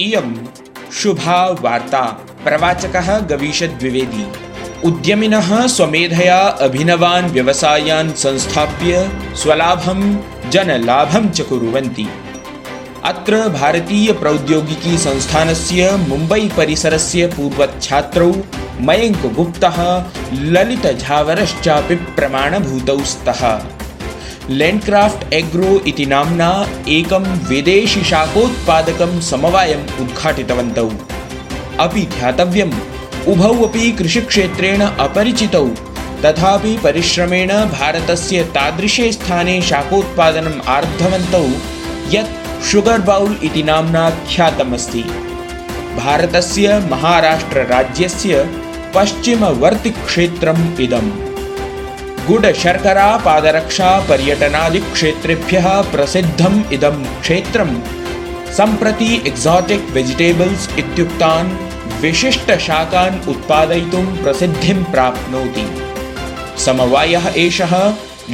इयं शुभा वार्ता प्रवाचकः गवीशद्विवेदी। उद्यमिनः स्वमेधया अभिनवान् व्यवसायान् संस्थाप्य स्वलाभं, जनलाभं च कुर्वन्ति। अत्र भारतीयप्रौद्योगिकीसंस्थानस्य मुम्बैपरिसरस्य पूर्वच्छात्रौ मयङ्कगुप्तः ललितझावरश्चापि प्रमाणभूतौ स्तः। लेण्ड्क्राफ्ट् एग्रो इति नाम्ना एकं विदेशिशाकोत्पादकं समवायम् उद्घाटितवन्तौ। अपि ध्यातव्यम् उभौ अपि कृषिक्षेत्रेण अपरिचितौ तथापि परिश्रमेण भारतस्य तादृशे स्थाने शाकोत्पादनम् आरब्धवन्तौ यत् शुगर् बौल् इति नाम्ना ख्यातमस्ति। भारतस्य महाराष्ट्रराज्यस्य पश्चिमवर्तिक्षेत्रम् इदम् गुडशर्करापादरक्षापर्यटनादिक्षेत्रेभ्यः प्रसिद्धम् इदं क्षेत्रं सम्प्रति एक्साटिक् वेजिटेबल्स् इत्युक्तान् विशिष्टशाकान् उत्पादयितुं प्रसिद्धिं प्राप्नोति। समवायः एषः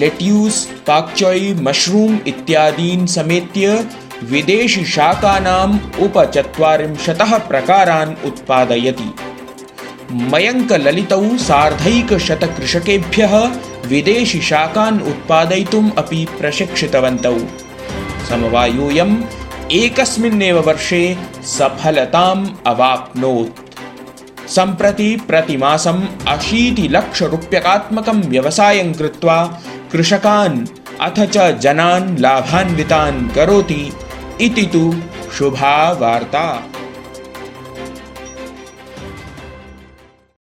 लेट्यूस् पाक्चोय् मश्रूम् इत्यादीन् समेत्य विदेशिशाकानाम् उपचत्वारिंशतः प्रकारान् उत्पादयति मयङ्कललितौ सार्धैकशतकृषकेभ्यः विदेशिशाकान् उत्पादयितुम् अपि प्रशिक्षितवन्तौ। समवायोऽयम् एकस्मिन्नेव वर्षे सफलताम् अवाप्नोत्। सम्प्रति प्रतिमासम् अशीतिलक्षरूप्यकात्मकं व्यवसायं कृत्वा कृषकान् अथ च जनान् लाभान्वितान् करोति इति तु शुभा वार्ता